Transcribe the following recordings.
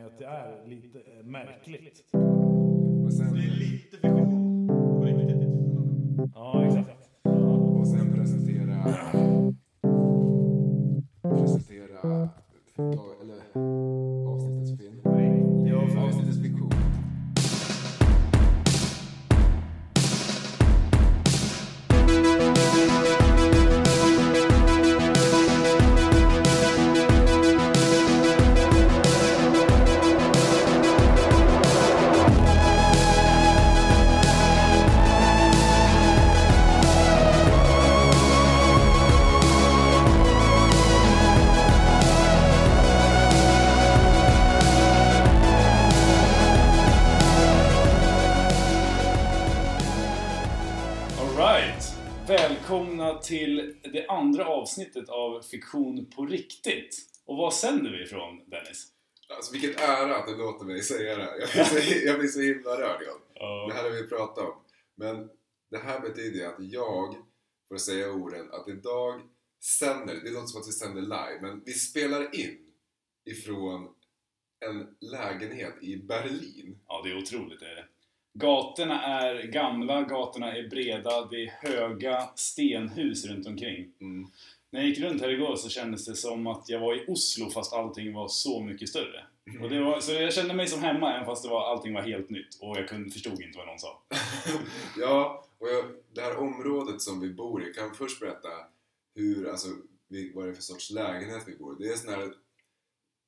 med att det är lite eh, märkligt. Och sen, Det är lite fiktion på riktigt. Ja, exakt. Och sen presentera... Presentera... Eller till det andra avsnittet av Fiktion på riktigt. Och vad sänder vi ifrån, Dennis? Alltså vilket ära att du låter mig säga det här. Jag blir så, jag blir så himla rörd John. Det här har vi pratat om. Men det här betyder att jag får säga orden att idag sänder, det låter som att vi sänder live, men vi spelar in ifrån en lägenhet i Berlin. Ja, det är otroligt. Det är det. Gatorna är gamla, gatorna är breda, det är höga stenhus runt omkring. Mm. När jag gick runt här igår så kändes det som att jag var i Oslo fast allting var så mycket större. Och det var, så jag kände mig som hemma även fast det var, allting var helt nytt och jag kunde, förstod inte vad någon sa. ja, och jag, det här området som vi bor i, kan först berätta hur, alltså, vi, vad det är för sorts lägenhet vi bor i. Det är sån här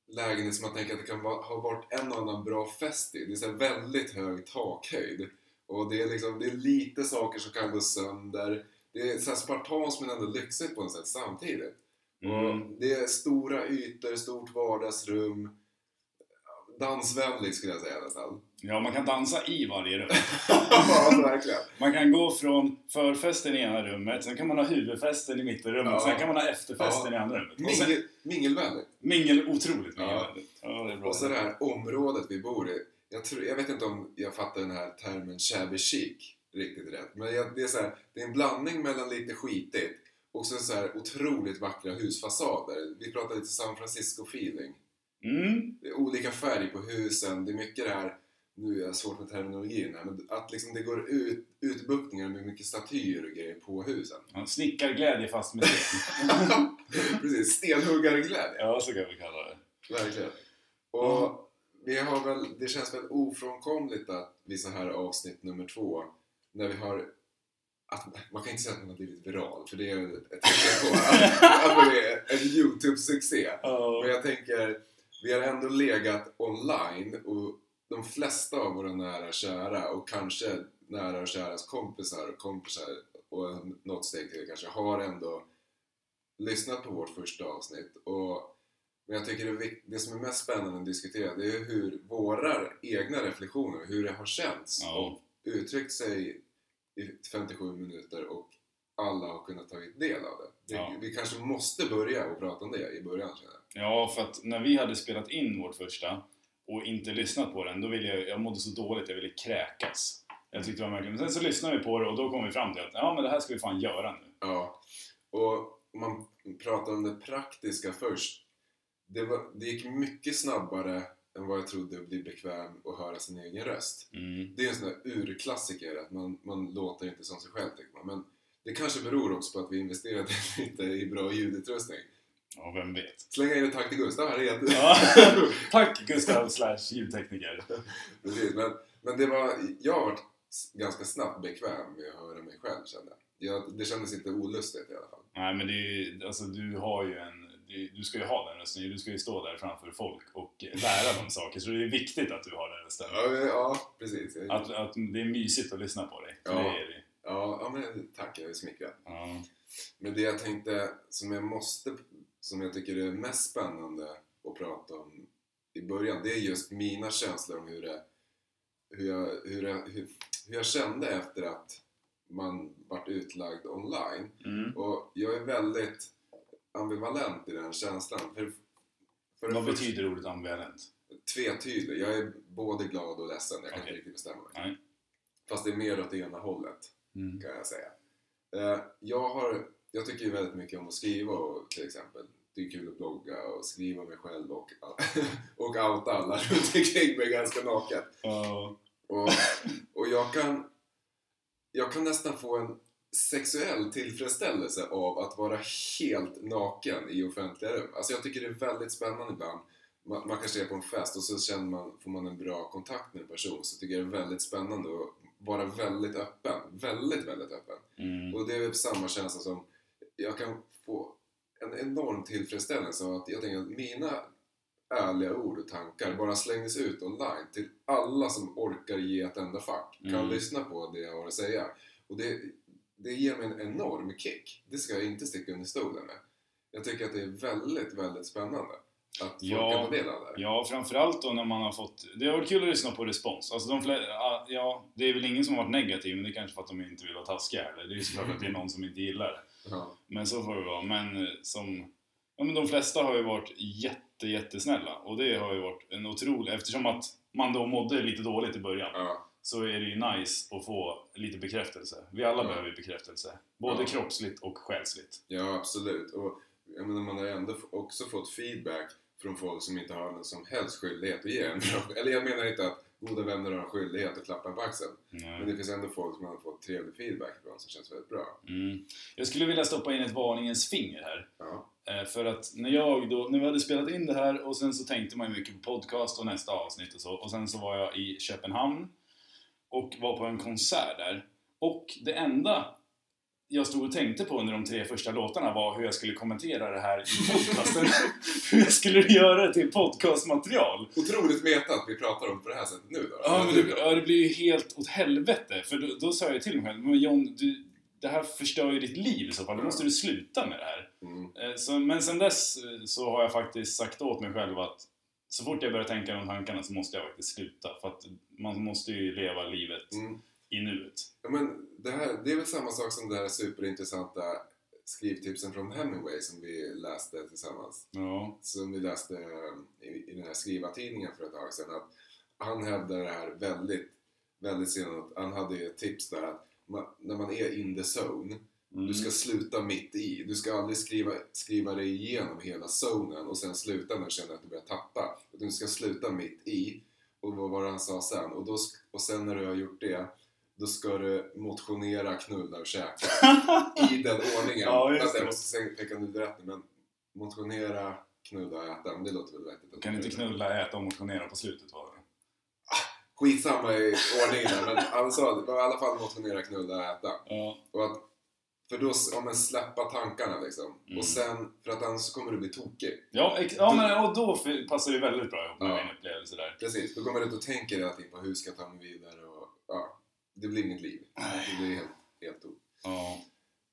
lägenhet som man tänker att det kan ha varit en och annan bra fest i. Det är så väldigt hög takhöjd. Och det är, liksom, det är lite saker som kan gå sönder. Det är så här spartanskt men ändå lyxigt på något sätt samtidigt. Mm. Det är stora ytor, stort vardagsrum. Dansvänligt skulle jag säga nästan. Ja, man kan dansa i varje rum. ja. Man kan gå från förfesten i ena rummet, sen kan man ha huvudfesten i mittenrummet, Ja. sen kan man ha efterfesten Ja. i andra rummet. Sen, Mingel, mingelvänligt. mingel, otroligt mingelvänligt. Ja. det är bra. Och så det här området vi bor i. Jag, tror, jag vet inte om jag fattar den här termen shabby chic riktigt rätt. Men jag, det, är så här, det är en blandning mellan lite skitigt och så, så här otroligt vackra husfasader. Vi pratar lite San Francisco-feeling. Mm. Det är olika färg på husen. Det är mycket det här, nu är jag svårt med terminologin här, men att liksom det går ut, utbuktningar med mycket statyer och grejer på husen. Ja, Snickarglädje fast med sten. Precis, stenhuggarglädje. ja, så kan vi kalla det. Verkligen. Och vi har väl, det känns väl ofrånkomligt att vid så här avsnitt nummer två, när vi har att, man kan inte säga att man har blivit viral, för det är ett tecken på att, att man är en YouTube-succé. Men jag tänker, vi har ändå legat online och de flesta av våra nära och kära och kanske nära och käras kompisar och kompisar och något steg till kanske har ändå lyssnat på vårt första avsnitt och men jag tycker det, det som är mest spännande att diskutera det är hur våra egna reflektioner, hur det har känts Ja. och uttryckt sig i 57 minuter och alla har kunnat ta del av det. det Ja. Vi kanske måste börja och prata om det i början känner jag. Ja, för att när vi hade spelat in vårt första och inte lyssnat på den, då ville jag, jag mådde så dåligt, jag ville kräkas. Jag tyckte det var märkligt. Men sen så lyssnade vi på det och då kom vi fram till att ja, men det här ska vi fan göra nu. Ja, och man pratar om det praktiska först. Det, var, det gick mycket snabbare än vad jag trodde att bli bekväm och höra sin egen röst. Mm. Det är en sån där urklassiker att man, man låter inte som sig själv tycker man. Men det kanske beror också på att vi investerade lite i bra ljudutrustning. Ja, vem vet. Slänga in ett tack till Gustav här igen. Ja. Tack Gustav slash ljudtekniker. Precis, men, men det var, jag har varit ganska snabbt bekväm med att höra mig själv kände jag. jag. Det kändes inte olustigt i alla fall. Nej, men det är ju, alltså du har ju en, du, ska ju ha den rösten, du ska ju stå där framför folk och lära dem saker, så det är viktigt att du har den rösten. Ja, ja precis. Att, att det är mysigt att lyssna på dig. Ja. det är det. Ja, ja men tack, jag är smickrad. Ja. Men det jag tänkte, som jag måste, som jag tycker är mest spännande att prata om i början, det är just mina känslor om hur det, hur jag, hur jag, hur, hur jag kände efter att man vart utlagd online. Mm. Och jag är väldigt ambivalent i den känslan. För, för Vad betyder ordet ambivalent? Tvetydig. Jag är både glad och ledsen. Jag kan Okej. inte riktigt bestämma mig. Nej. Fast det är mer åt det ena hållet. Mm. kan jag säga. Eh, jag, har, jag tycker ju väldigt mycket om att skriva och, till exempel. det är kul att blogga och skriva mig själv och, och outa alla runt omkring mig ganska naket. Ja. Och, och jag kan jag kan nästan få en sexuell tillfredsställelse av att vara helt naken i offentliga rum. Alltså jag tycker det är väldigt spännande ibland. Man, man kanske är på en fest och så känner man, får man en bra kontakt med en person så tycker jag det är väldigt spännande att vara väldigt öppen. Väldigt, väldigt öppen. Mm. Och det är väl samma känsla som jag kan få en enorm tillfredsställelse av att jag tänker att mina ärliga ord och tankar bara slängdes ut online till alla som orkar ge ett enda fack. Kan Mm. lyssna på det jag har att säga. Och det, det ger mig en enorm kick. Det ska jag inte sticka under stolen med. Jag tycker att det är väldigt, väldigt spännande att folk Ja. kan ta del av det. Ja, framförallt då när man har fått... Det har varit kul att lyssna på respons. Alltså de fle... ja, ja, det är väl ingen som har varit negativ, men det är kanske för att de inte vill vara taskiga heller. Det är ju såklart att det är någon som inte gillar det. Ja. Men så får det vara. Men eh, som... Ja, men de flesta har ju varit jätte, jättesnälla. Och det har ju varit en otrolig... Eftersom att man då mådde lite dåligt i början. Ja. Så är det ju nice att få lite bekräftelse. Vi alla Ja. behöver ju bekräftelse. Både Ja. kroppsligt och själsligt. Ja, absolut. Och jag menar, man har ändå också fått feedback från folk som inte har någon som helst skyldighet att ge en. Eller jag menar inte att goda vänner har en skyldighet att klappa på axeln. Men Mm. det finns ändå folk som har fått trevlig feedback från som känns väldigt bra. Mm. Jag skulle vilja stoppa in ett varningens finger här. Ja. Eh, För att när jag då, när vi hade spelat in det här och sen så tänkte man ju mycket på podcast och nästa avsnitt och så. Och sen så var jag i Köpenhamn och var på en konsert där. Och det enda jag stod och tänkte på under de tre första låtarna var hur jag skulle kommentera det här i podcasten. hur jag skulle göra det till podcastmaterial. Otroligt meta att vi pratar om på det här sättet nu då. Ja, men det, ja, det blir ju helt åt helvete. För då, då sa jag till mig själv, men John, du, det här förstör ju ditt liv i så fall. Då måste du sluta med det här. Mm. Eh, Så, men sen dess eh, så har jag faktiskt sagt åt mig själv att så fort jag börjar tänka de tankarna så måste jag faktiskt sluta. För att man måste ju leva livet Mm. I nuet. Ja, men det, här, det är väl samma sak som det här superintressanta skrivtipsen från Hemingway som vi läste tillsammans. Ja. Som vi läste eh, i, i den här skrivartidningen för ett tag sedan. Att han hävdar det här väldigt, väldigt senare. Han hade ju ett tips där att man, när man är in the zone Mm. Du ska sluta mitt i. Du ska aldrig skriva, skriva dig igenom hela zonen och sen sluta när du känner att du börjar tappa. Utan du ska sluta mitt i. Och vad var det han sa sen? Och, då, och sen när du har gjort det, då ska du motionera, knulla och käka. I den ordningen. Ja, just alltså, jag måste tänka nu rätt men motionera, knulla och äta. Men det låter väl vettigt. Kan inte knulla, äta och motionera på slutet var det? Skitsamma i ordningen där, men han sa det var i alla fall motionera, knulla och äta. Ja. Och att, för då, ja men släppa tankarna liksom. Mm. Och sen, för att annars kommer du bli tokig. Ja, ex- ja men och då passar det väldigt bra ihop med Ja. min upplevelse där. Precis, då kommer du ut och tänker hela tiden på hur ska jag ta mig vidare och ja, det blir inget liv. Det blir helt, helt tok. Ja.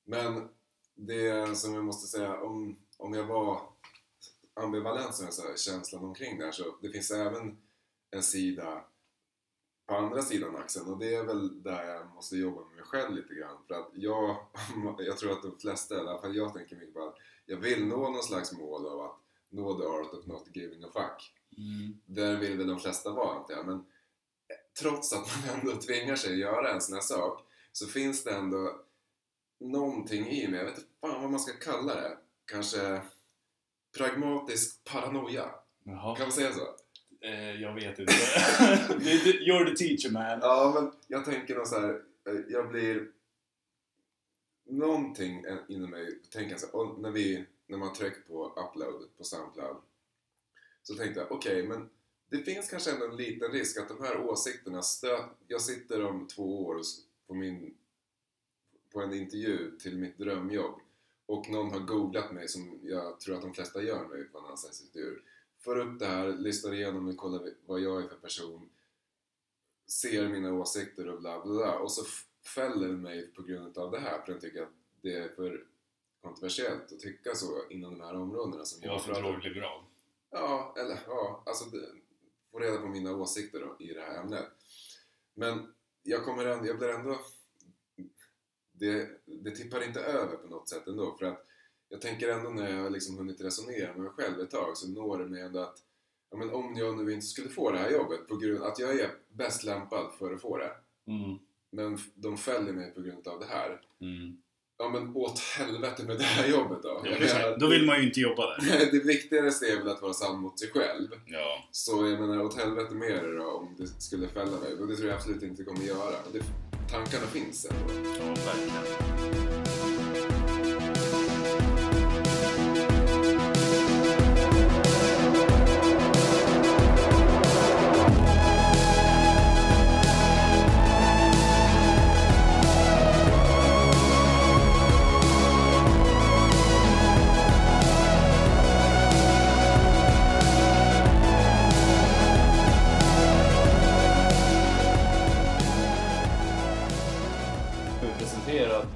Men det som jag måste säga, om, om jag var ambivalent som jag sa, känslan omkring det här, så det finns även en sida på andra sidan axeln och det är väl där jag måste jobba med mig själv lite grann. För att jag, jag tror att de flesta, i alla fall jag tänker mycket på att jag vill nå någon slags mål av att nå the art of not giving a fuck. Mm. Där vill väl de flesta vara antar jag, men trots att man ändå tvingar sig att göra en sån här sak så finns det ändå någonting i mig, jag vet inte fan vad man ska kalla det, kanske pragmatisk paranoia. Jaha. Kan man säga så? Eh, jag vet inte. You're the teacher man. Ja, men jag tänker nog så här, eh, jag blir någonting inom mig, tänker så här, när vi, när man trycker på upload på Soundcloud så tänkte jag, okej, men det finns kanske ändå en liten risk att de här åsikterna stöt, jag sitter om två år på min på en intervju till mitt drömjobb och någon har googlat mig som jag tror att de flesta gör nu på en anställningsintervju. Får upp det här, lyssnar igenom och kollar vad jag är för person ser mina åsikter och bla bla bla och så fäller mig på grund av det här för den tycker att det är för kontroversiellt att tycka så inom de här områdena som Jag för pratar om. drogliberal. Ja, eller ja, alltså det, få reda på mina åsikter i det här ämnet. Men jag kommer ändå, jag blir ändå det, det tippar inte över på något sätt ändå för att jag tänker ändå när jag har liksom hunnit resonera med mig själv ett tag så når det mig ändå att ja, men om jag nu inte skulle få det här jobbet på grund att jag är bäst lämpad för att få det Mm. men de fäller mig på grund av det här Mm. Ja men åt helvete med det här jobbet då. Jag menar, Då vill man ju inte jobba där. det viktigaste är väl att vara sann mot sig själv. Ja. Så jag menar, åt helvete med det då om det skulle fälla mig. Och det tror jag absolut inte kommer göra. Det, tankarna finns ändå. Ja, verkligen.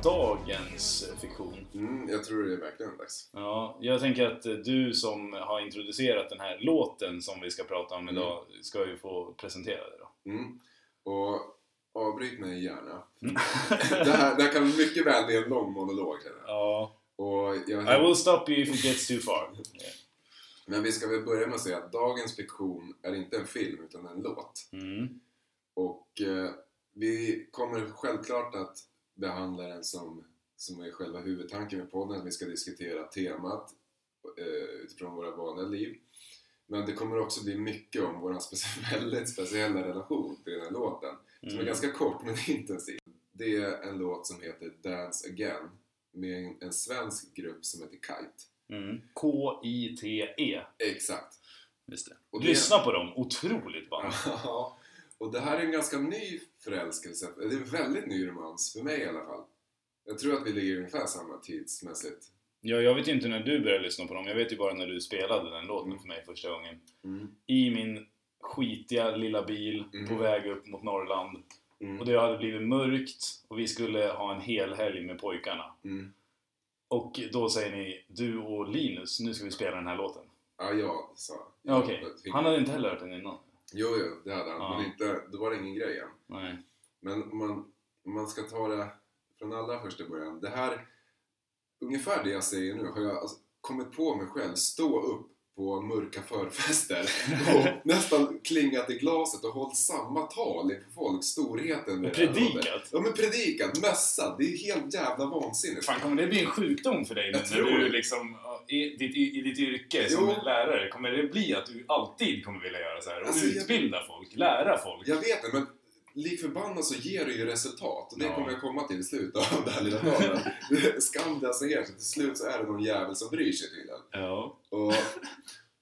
Dagens fiktion? Mm, jag tror det är verkligen dags. Ja, jag tänker att du som har introducerat den här låten som vi ska prata om idag ska ju få presentera det då. Mm. Och avbryt mig gärna. det, här, det här kan mycket väl bli en lång monolog känner jag. Ja. Och jag I will stop you if it gets too far. Men vi ska väl börja med att säga att dagens fiktion är inte en film utan en låt. Mm. Och eh, vi kommer självklart att behandla den som, som är själva huvudtanken med podden. Vi ska diskutera temat eh, utifrån våra vanliga liv. Men det kommer också bli mycket om vår väldigt speciella relation till den här låten. Som är Mm. ganska kort men intensiv. Det är en låt som heter Dance Again med en, en svensk grupp som heter Kite. Mm. K-I-T-E. Exakt. Just det. Och det- Lyssna på dem, otroligt band. Ja, och det här är en ganska ny förälskelse. Det är en väldigt ny romans, för mig i alla fall. Jag tror att vi ligger ungefär samma tidsmässigt. Ja, jag vet ju inte när du började lyssna på dem, jag vet ju bara när du spelade den låten Mm. för mig första gången. Mm. I min skitiga lilla bil Mm. på väg upp mot Norrland. Mm. Och det hade blivit mörkt och vi skulle ha en hel helg med pojkarna. Mm. Och då säger ni, du och Linus, nu ska vi spela den här låten. Ja, ja, sa Ja, Okej, Fick- han hade inte heller hört den innan. Jo, jo, det hade han. Ja. Men inte, då var det ingen grej än. Nej. Men om man, om man ska ta det från allra första början. Det här, ungefär det jag säger nu, har jag alltså kommit på mig själv stå upp på mörka förfester och nästan klingat i glaset och hållit samma tal inför folk, storheten Och predikat. Ja men predikat, mässat, det är helt jävla vansinnigt. Fan, kommer det bli en sjukdom för dig Jag när tror du det. liksom, i ditt, i ditt yrke som Jo. lärare? Kommer det bli att du alltid kommer vilja göra så här? Och Alltså, jag- utbilda folk, lära folk? Jag vet det, men lik förbannat så ger det ju resultat. Och det Ja. kommer jag komma till i slutet av det här lilla talet. Skam det alltså ger sig. Till slut så är det någon jävel som bryr sig tydligen. Ja. Och,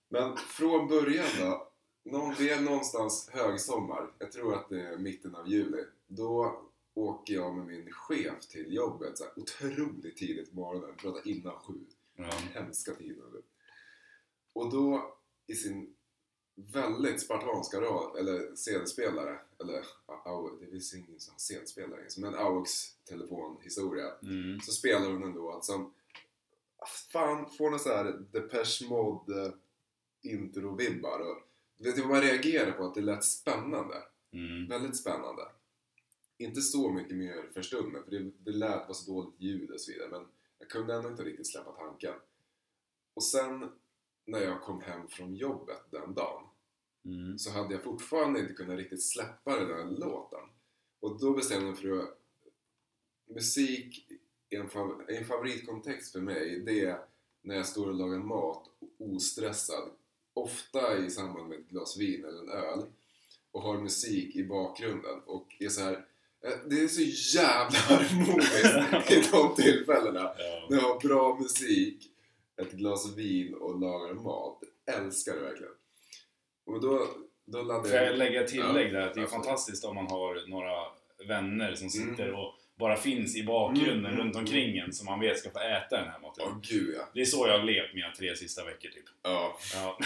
men från början då. Någon, det är någonstans högsommar. Jag tror att det är mitten av juli. Då åker jag med min chef till jobbet så här, otroligt tidigt på morgonen. Pratar innan sju. ja. Hemska tiden. Och då i sin väldigt spartanska rad, eller CD-spelare, eller au- det finns ingen sån CD-spelare, men en AUX telefonhistoria, Mm. så spelar hon en låt som fan får någon sån här Depeche Mode eh, intro-vibbar. Och, vet du vad man reagerar på? Att det lät spännande. Mm. Väldigt spännande. Inte så mycket mer för stunden, för det, det lät var så dåligt ljud och så vidare. Men jag kunde ändå inte riktigt släppa tanken. Och sen när jag kom hem från jobbet den dagen Mm. så hade jag fortfarande inte kunnat riktigt släppa den där låten. Och då bestämde jag för att musik är en, fav- en favoritkontext för mig. Det är när jag står och lagar mat ostressad. Ofta i samband med ett glas vin eller en öl. Och har musik i bakgrunden och är så här. eh, Det är så jävla harmoniskt i de tillfällena. Ja. När jag har bra musik, ett glas vin och lagar mat. Älskar det verkligen. Och då, då laddade Får jag lägga tillägg där? Att det är Ja, fantastiskt om man har några vänner som sitter Mm. och bara finns i bakgrunden Mm, mm, runt omkring en som man vet ska få äta den här maten. Åh gud ja. Det är så jag har levt mina tre sista veckor typ. ja. Ja.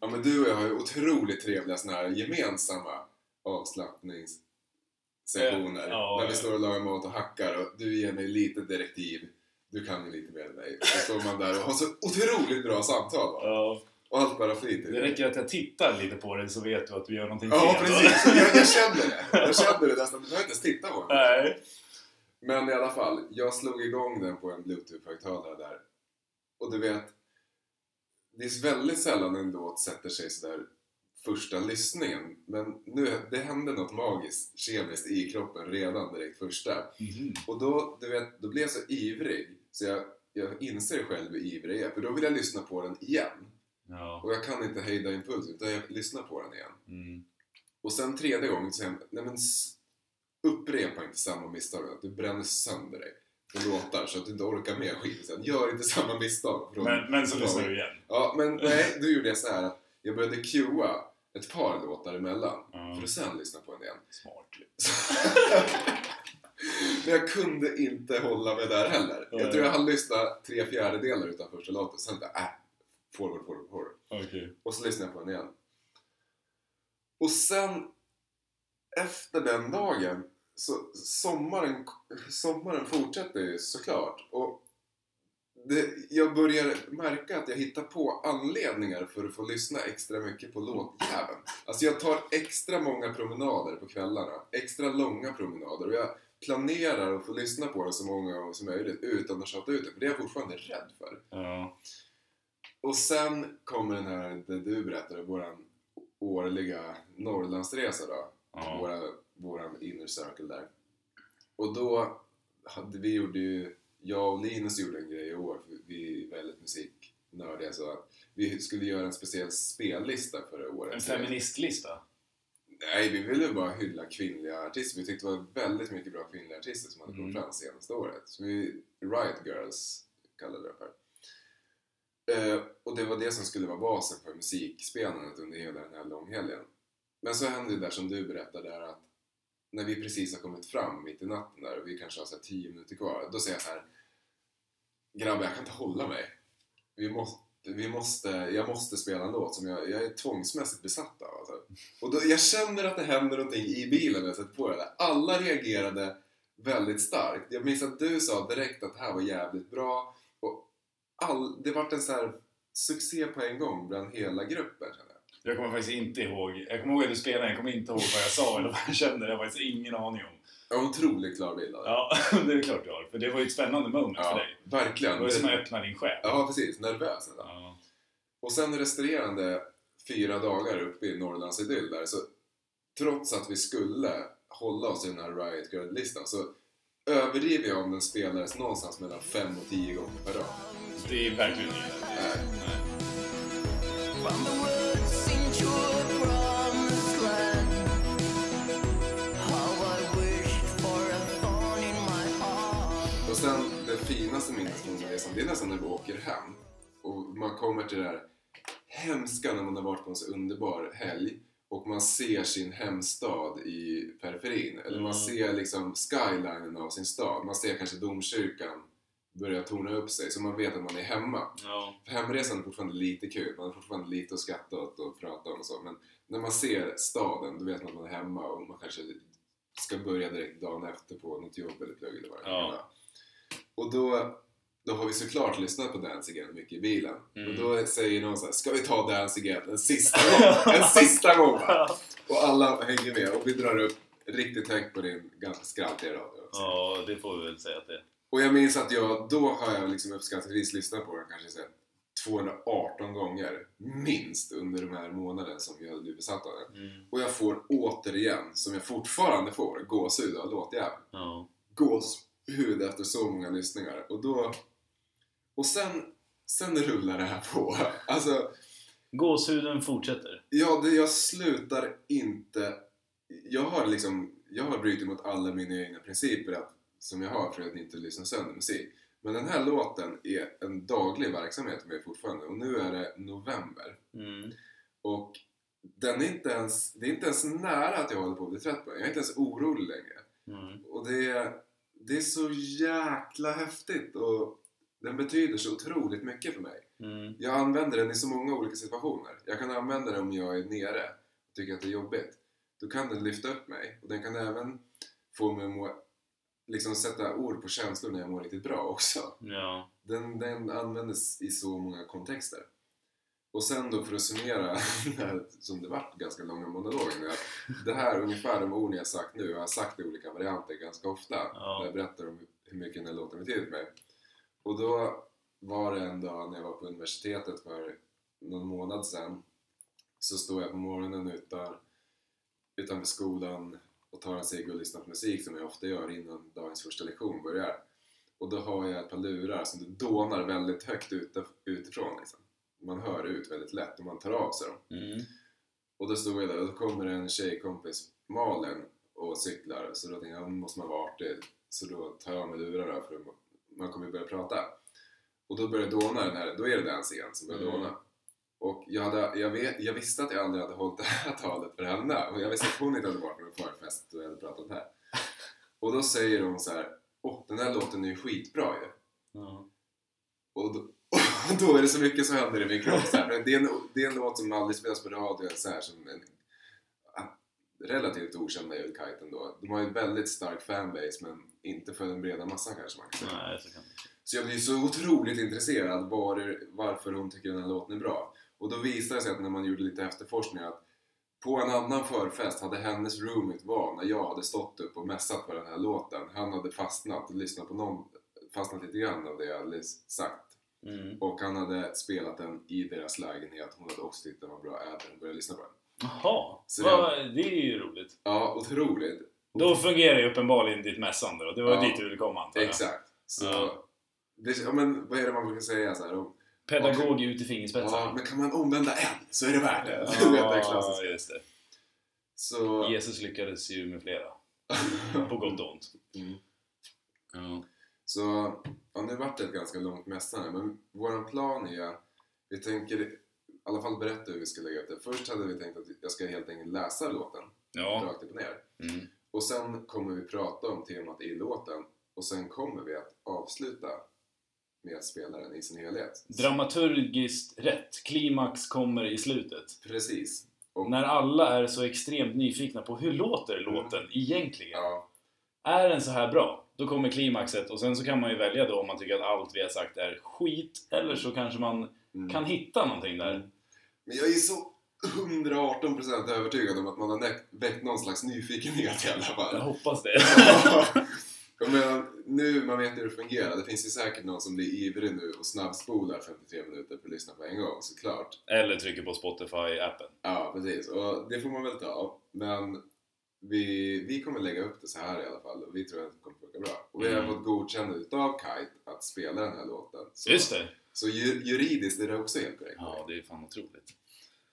Ja men du och jag har ju otroligt trevliga såna här gemensamma avslappningssessioner. Ja, när vi ja. står och lagar mat och hackar och du ger mig lite direktiv. Du kan ju lite mer än mig. Och så står man där och har så otroligt bra samtal. Va? ja. Och allt bara flyter. Det räcker att jag tittar lite på dig så vet du att vi gör någonting Ja fel. precis, jag, jag känner det. Jag känner det nästan. Du behöver inte ens titta på mig. Nej. Men i alla fall, jag slog igång den på en bluetooth-högtalare där. Och du vet, det är väldigt sällan en låt sätter sig sådär första lyssningen. Men nu, det hände något magiskt kemiskt i kroppen redan direkt första. Mhm. Och då, du vet, då blev jag så ivrig så jag, jag inser själv hur ivrig jag är. För då vill jag lyssna på den igen. Ja. Och jag kan inte hejda impulsen utan jag lyssnar på den igen. Mm. Och sen tredje gången så säger jag, nej men upprepa inte samma misstag. Att du bränner sönder dig på låtar så att du inte orkar med skiten. Gör inte samma misstag. från- Men, men så lyssnar du igen. Ja, men nej, då gjorde jag så här att jag började cuea ett par låtar emellan. Ja. För att sen lyssna på den igen. Smart. Men jag kunde inte hålla mig där heller. Jag tror jag hann lyssna tre fjärdedelar utan första låten. Sen bara, äh, forward, forward, forward. Okej. Och så lyssnade jag på den igen. Och sen efter den dagen så sommaren, sommaren fortsätter ju såklart. Och det, jag börjar märka att jag hittar på anledningar för att få lyssna extra mycket på låtjäveln. Alltså jag tar extra många promenader på kvällarna. Extra långa promenader. Och jag planerar att få lyssna på den så många gånger som möjligt utan att tjata ut det. För det är jag fortfarande rädd för. Ja. Och sen kommer den här, det du berättade, våran årliga Norrlandsresa då. Ja. Våra, våran inner circle där. Och då hade vi gjorde ju, jag och Linus gjorde en grej i år, för vi är väldigt musiknördiga så att vi skulle göra en speciell spellista för året. En feministlista. Nej, vi ville bara hylla kvinnliga artister. Vi tyckte det var väldigt mycket bra kvinnliga artister som hade kommit Mm. fram senaste året. Så vi, Riot Girls kallade det för. Eh, och det var det som skulle vara basen för musikspelandet under hela den här långhelgen. Men så hände det där som du berättade där att när vi precis har kommit fram mitt i natten där och vi kanske har så 10 minuter kvar. Då säger jag så här Grabbar, jag kan inte hålla mig. Vi måste, vi måste, jag måste spela en låt som jag, jag är tvångsmässigt besatt av. Alltså. Och då, jag känner att det händer någonting i bilen när jag sätter på det där. Alla reagerade väldigt starkt. Jag minns att du sa direkt att det här var jävligt bra. All, det vart en så här succé på en gång bland hela gruppen känner jag. Jag kommer faktiskt inte ihåg. Jag kommer ihåg att du spelade, jag kommer inte ihåg vad jag sa eller vad jag kände. Det har jag faktiskt ingen aning om. Jag en otroligt klar bild av det. Ja, det är klart du har. För det var ju ett spännande moment för Ja, dig. verkligen. Det var ju som att öppna din själ. Ja, precis. Nervös nästan. Ja. Och sen resterande fyra dagar uppe i Norrlands idyll där så trots att vi skulle hålla oss i den här Riot Girl-listan så överdriver jag om den spelades någonstans mellan 5 och 10 gånger per dag. Det är verkligen inget. Nej. Nej. Och sen det finaste minnet från den här resan, det är nästan när vi åker hem och man kommer till det här hemska när man har varit på en så underbar helg och man ser sin hemstad i periferin. Eller man Mm. ser liksom skylinen av sin stad. Man ser kanske domkyrkan börja torna upp sig så man vet att man är hemma. Ja. För hemresan är fortfarande lite kul, man har fortfarande lite att skratta åt och prata om och så. Men när man ser staden, då vet man att man är hemma och man kanske ska börja direkt dagen efter på något jobb eller plugg eller vad det Ja. Och då, då har vi såklart lyssnat på Dance Again mycket i bilen. Mm. Och då säger någon så här, ska vi ta Dance Again en sista gång? En sista gång va? Och alla hänger med och vi drar upp riktigt högt på din ganska skraltiga radio. ja, det får vi väl säga att det är. Och jag minns att jag, då har jag liksom uppskattningsvis lyssnat på den kanske så här 218 gånger minst under de här månaderna som jag blev besatt av den. Mm. Och jag får återigen, som jag fortfarande får, gåshud av låtjäveln. Ja. Gåshud efter så många lyssningar. Och då... Och sen, sen rullar det här på. Alltså, Gåshuden fortsätter. ja, det, jag slutar inte... Jag har liksom, jag har brutit mot alla mina egna principer att, som jag har för att inte lyssna sönder musik. Men den här låten är en daglig verksamhet för mig fortfarande och nu är det november. Mm. Och den är inte ens, det är inte ens nära att jag håller på att bli trött på den. Jag är inte ens orolig längre. Mm. Och det är, det är så jäkla häftigt och den betyder så otroligt mycket för mig. Mm. Jag använder den i så många olika situationer. Jag kan använda den om jag är nere och tycker att det är jobbigt. Då kan den lyfta upp mig och den kan även få mig att må, liksom sätta ord på känslor när jag mår riktigt bra också. Ja. Den, den användes i så många kontexter. Och sen då för att summera som det vart ganska långa monologen. att Det här ungefär de orden jag sagt nu, jag har sagt i olika varianter ganska ofta. Ja. Jag berättar om hur mycket den här låten betyder mig. Och då var det en dag när jag var på universitetet för någon månad sedan. så står jag på morgonen utan, utanför skolan och tar en cigg och lyssnar på musik som jag ofta gör innan dagens första lektion börjar. Och då har jag ett par lurar som det dånar väldigt högt utifrån. Liksom. Man hör ut väldigt lätt och man tar av sig dem. Mm. Och då stod jag där och då kommer en tjejkompis, Malin, och cyklar. Så då tänkte jag, måste man vara artig. Så då tar jag av mig lurarna för man kommer ju börja prata. Och då börjar det dåna den här, då är det dance igen som börjar Mm. dåna. Och jag, hade, jag, vet, jag visste att jag aldrig hade hållit det här talet för henne. Och jag visste att hon inte hade varit på någon förfest och jag hade pratat här. Och då säger hon så här, åh den här låten är ju skitbra ju. Ja. Och då, då är det så mycket som händer i min kropp. Så här. För Det, är en, det är en låt som aldrig spelas på radio. Så här, som en ah, relativt okänd Kite då. De har ju en väldigt stark fanbase men inte för den breda massan kanske man kan säga. Nej, så kan det. Så jag blir så otroligt intresserad var, varför hon tycker den här låten är bra. Och då visade det sig att när man gjorde lite efterforskning att på en annan förfest hade hennes roommate var när jag hade stått upp och mässat på den här låten. Han hade fastnat och lyssnat på någon, fastnat lite grann av det jag hade sagt. Mm. Och han hade spelat den i deras lägenhet. Hon hade också tyckt den var bra även och börjat lyssna på den. Jaha, Vad- det är ju roligt. Ja, otroligt. Då fungerar ju uppenbarligen ditt mässande och det var Ja. dit du ville komma antar jag. Exakt. Så, Ja. det, ja, men vad är det man brukar säga så här? Om, Pedagog ut i fingerspetsarna. ja, men kan man omvända en så är det värt det. Du vet det klassiska. Ja, just det. Så, Jesus lyckades ju med flera. På gott och ont. Mm. Ja. Så ja, nu vart det ett ganska långt mässande men våran plan är vi tänker i alla fall berätta hur vi ska lägga upp det. Först hade vi tänkt att jag ska helt enkelt läsa låten Ja. rakt upp och ner. Mm. Och sen kommer vi prata om temat i låten och sen kommer vi att avsluta med att spela den i sin helhet. Dramaturgiskt rätt. Klimax kommer i slutet. Precis. Och, När alla är så extremt nyfikna på hur låter Mm. låten egentligen? ja, Är den så här bra? Då kommer klimaxet och sen så kan man ju välja då om man tycker att allt vi har sagt är skit eller så kanske man mm. kan hitta någonting där. Men jag är så 118% övertygad om att man har väckt någon slags nyfikenhet i alla fall. Jag hoppas det. Jag menar, nu, man vet hur det fungerar. Det finns ju säkert någon som blir ivrig nu och snabbspolar 53 minuter för att lyssna på en gång, såklart. Eller trycker på Spotify-appen. Ja, precis. Och det får man väl ta. Men vi, vi kommer lägga upp det så här i alla fall och vi tror att det kommer bra. Och vi har Mm. fått godkännande utav Kite att spela den här låten. Så, Just det! Så ju, juridiskt är det också helt korrekt. Ja, det är fan otroligt.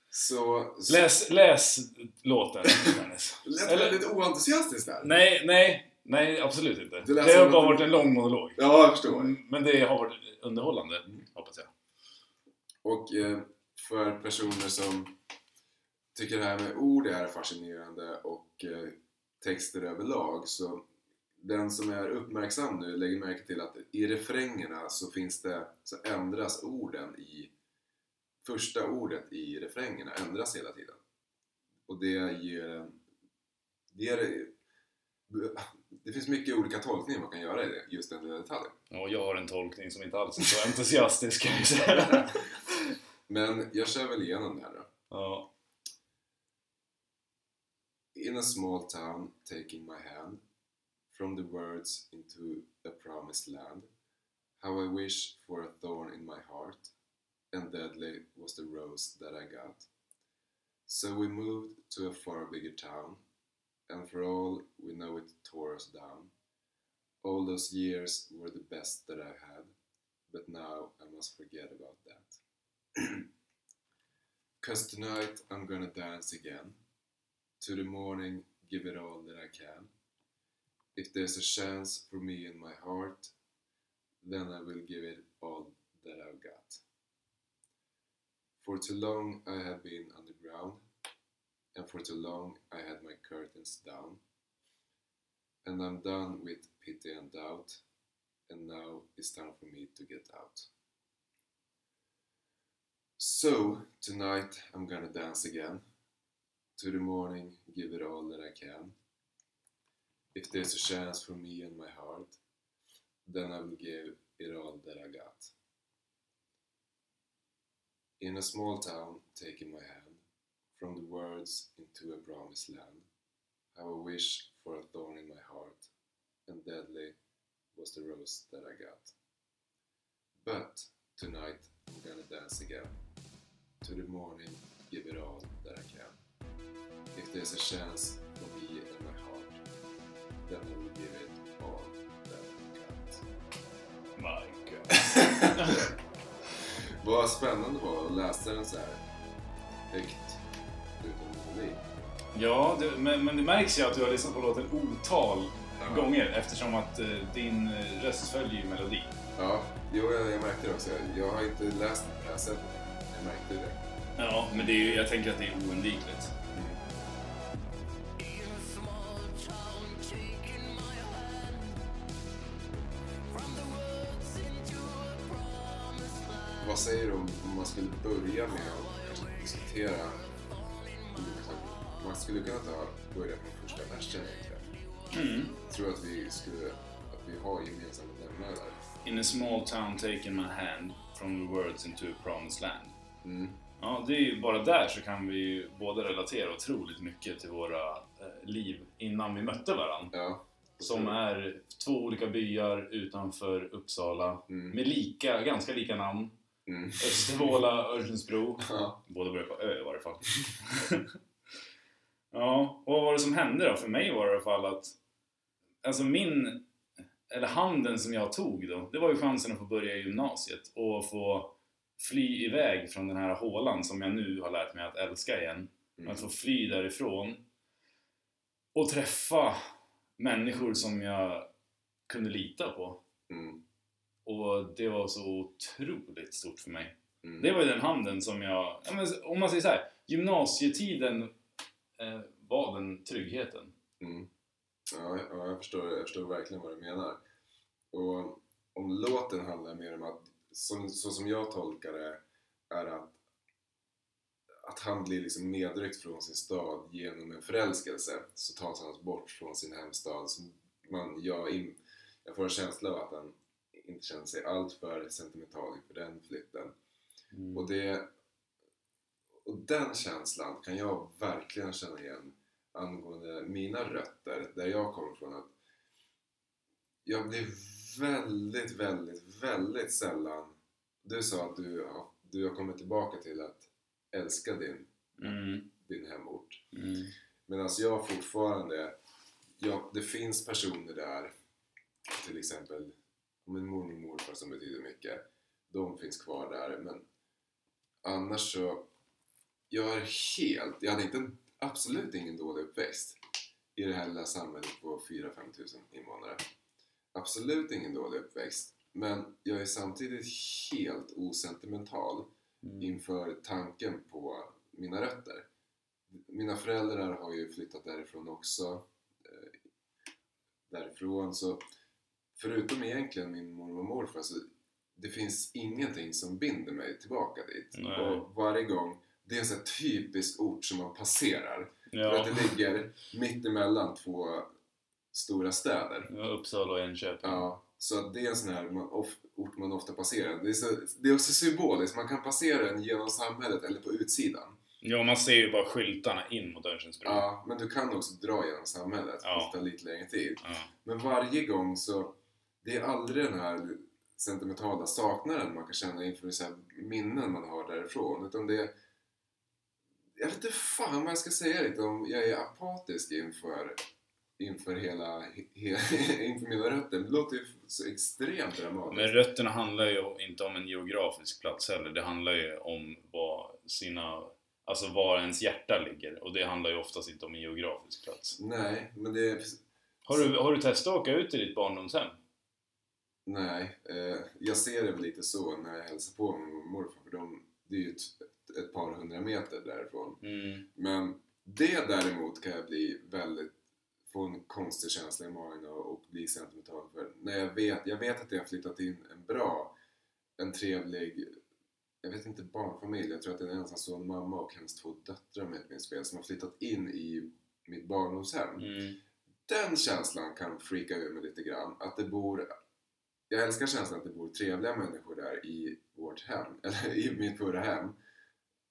Så... så Läs, läs låten, Dennis. lät Eller- väldigt oentusiastiskt där. Nej, nej, nej absolut inte. Det Det har bara varit en lång monolog. Ja, jag förstår. Mm, Men det har varit underhållande, Mm. hoppas jag. Och eh, för personer som tycker det här med ord är fascinerande och eh, texter överlag så den som är uppmärksam nu lägger märke till att i refrängerna så finns det, så ändras orden i första ordet i refrängerna ändras hela tiden. Och det ger en det, ger, det finns mycket olika tolkningar man kan göra i det, just den lilla detaljen. Och jag har en tolkning som inte alls är så entusiastisk kan jag säga. Men jag kör väl igenom det här då. Ja. In a small town, taking my hand from the words into a promised land. How I wish for a thorn in my heart, and deadly was the rose that I got. So we moved to a far bigger town, and for all we know, it tore us down. All those years were the best that I had, but now I must forget about that. Cause tonight I'm gonna dance again. To the morning, give it all that I can. If there's a chance for me in my heart, then I will give it all that I've got. For too long I have been underground, and for too long I had my curtains down. And I'm done with pity and doubt, and now it's time for me to get out. So, tonight I'm gonna dance again. To the morning, give it all that I can. If there's a chance for me and my heart, then I will give it all that I got. In a small town, taking my hand, from the words into a promised land, how I wish for a thorn in my heart, and deadly was the rose that I got. But tonight I'm gonna dance again. To the morning, give it all that I can. If there's a chance then I will give it all that I got. My God. Vad spännande var att läsa den så här högt utan melodi. Ja, det, men, men det märks ju att du har lyssnat på låten otal Ja. gånger eftersom att eh, din eh, röst följer ju melodin. Ja, jo, jag, jag märkte det också. Jag har inte läst den, jag har sett den. Jag märkte det. Ja, men det är, ju- jag tänker att det är oundvikligt. Vad säger du om, om man skulle börja med att diskutera? Man skulle kunna ta, börja från första versen egentligen. Mm. Jag tror att vi skulle, att vi har gemensamma nämnare där. In a small town taking my hand from the words into a promised land. Mm. Ja, det är ju bara där så kan vi båda relatera otroligt mycket till våra eh, liv innan vi mötte varandra. Ja. Som är två olika byar utanför Uppsala Mm. med lika, ganska lika namn. Mm. Östervåla, Örsundsbro. Ja. Båda börjar på Ö i varje fall. ja, och vad var det som hände då? För mig var det i alla fall att alltså min, eller handen som jag tog då, det var ju chansen att få börja i gymnasiet och få fly iväg från den här hålan som jag nu har lärt mig att älska igen. Mm. Att få fly därifrån och träffa människor som jag kunde lita på. Mm. Och det var så otroligt stort för mig. Mm. Det var ju den handen som jag... Ja, men om man säger så här, gymnasietiden eh, var den tryggheten. Mm. Ja, ja jag, förstår, jag förstår verkligen vad du menar. Och om låten handlar mer om att, som, så som jag tolkar det, är att, att han blir liksom nedryckt från sin stad genom en förälskelse. Så tas han bort från sin hemstad. Så man, jag, in, jag får en känsla av att han inte känner sig alltför sentimental inför den flytten. Och, det, och den känslan kan jag verkligen känna igen angående mina rötter, där jag kommer ifrån. Att jag blir väldigt, väldigt, väldigt sällan... Du sa att du, har- du har kommit tillbaka till att älska din, Mm. din hemort. Mm. Medan jag fortfarande... Ja, det finns personer där, till exempel min mormor och morfar som betyder mycket. De finns kvar där, men annars så... Jag är helt... Jag hade inte, absolut ingen dålig uppväxt i det här lilla samhället på 4-5 tusen invånare. Absolut ingen dålig uppväxt. Men jag är samtidigt helt osentimental Mm. inför tanken på mina rötter. Mina föräldrar har ju flyttat därifrån också. Eh, Därifrån så, förutom egentligen min mormor och morfar så det finns ingenting som binder mig tillbaka dit. Nej. Och varje gång, det är en sån här typisk ort som man passerar. För Ja. att det ligger mitt emellan två stora städer. Ja, Uppsala och Enköping. Ja, så det är en sån här man of, ort man ofta passerar. Det är, så, det är också symboliskt, man kan passera den genom samhället eller på utsidan. Ja, man ser ju bara skyltarna in mot Örsundsbro. Ja, men du kan också dra genom samhället, Ja. det tar lite längre tid. Ja. Men varje gång så, det är aldrig den här sentimentala saknaden man kan känna inför så minnen man har därifrån. Utan det jag vet inte fan vad jag ska säga lite om jag är apatisk inför, inför hela, he, inför mina rötter. Det låter ju så extremt dramatiskt. Men rötterna handlar ju inte om en geografisk plats heller. Det handlar ju om vad sina... Alltså var ens hjärta ligger. Och det handlar ju oftast inte om en geografisk plats. Nej, men det är... Har du, har du testat att åka ut till ditt barndomshem? Nej, eh, jag ser det väl lite så när jag hälsar på min morfar för de, det är ju ett, ett par hundra meter därifrån. Mm. Men det däremot kan jag bli väldigt, få en konstig känsla i magen och, och bli sentimental för. När jag vet, jag vet att jag har flyttat in en bra, en trevlig, jag vet inte barnfamilj, jag tror att det är en ensamstående mamma och hennes två döttrar med ett minst fel som har flyttat in i mitt barndomshem. Mm. Den känslan kan freaka ur mig lite grann. Att det bor... Jag älskar känslan att det bor trevliga människor där i vårt hem, eller i mitt förra hem,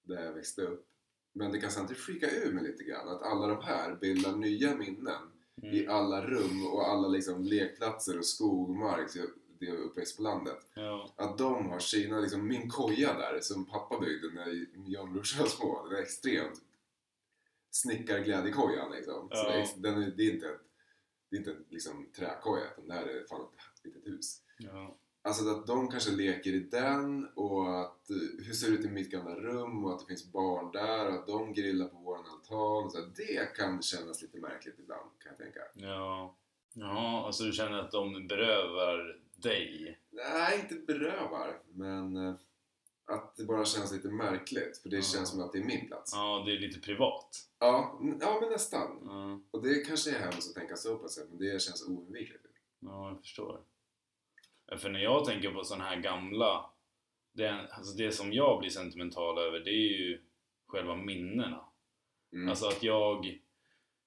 där jag växte upp. Men det kan samtidigt freaka ur mig lite grann att alla de här bildar nya minnen i Mm. alla rum och alla liksom lekplatser och skog och mark. Så jag, det är uppväxt på landet. Ja. Att de har sina, liksom min koja där som pappa byggde när jag och brorsan var små. Den är extremt snickarglädjekojan liksom. Så Ja. det, är, den är, det är inte ett, det är inte ett liksom, träkoja utan det här är fan ett litet hus. Ja. Alltså att de kanske leker i den och att eh, hur ser det ut i mitt gamla rum och att det finns barn där och att de grillar på våran altan. Så det kan kännas lite märkligt ibland kan jag tänka. Ja. Ja, alltså du känner att de berövar dig? Nej, inte berövar, men eh, att det bara känns lite märkligt för det Ja. känns som att det är min plats. Ja, det är lite privat. Ja, ja men nästan. Ja, Och det kanske är hemskt att tänka så på sig, men det känns oundvikligt. ja jag förstår. För när jag tänker på sådana här gamla... Det, alltså det som jag blir sentimental över, det är ju själva minnena. Mm. Alltså att jag...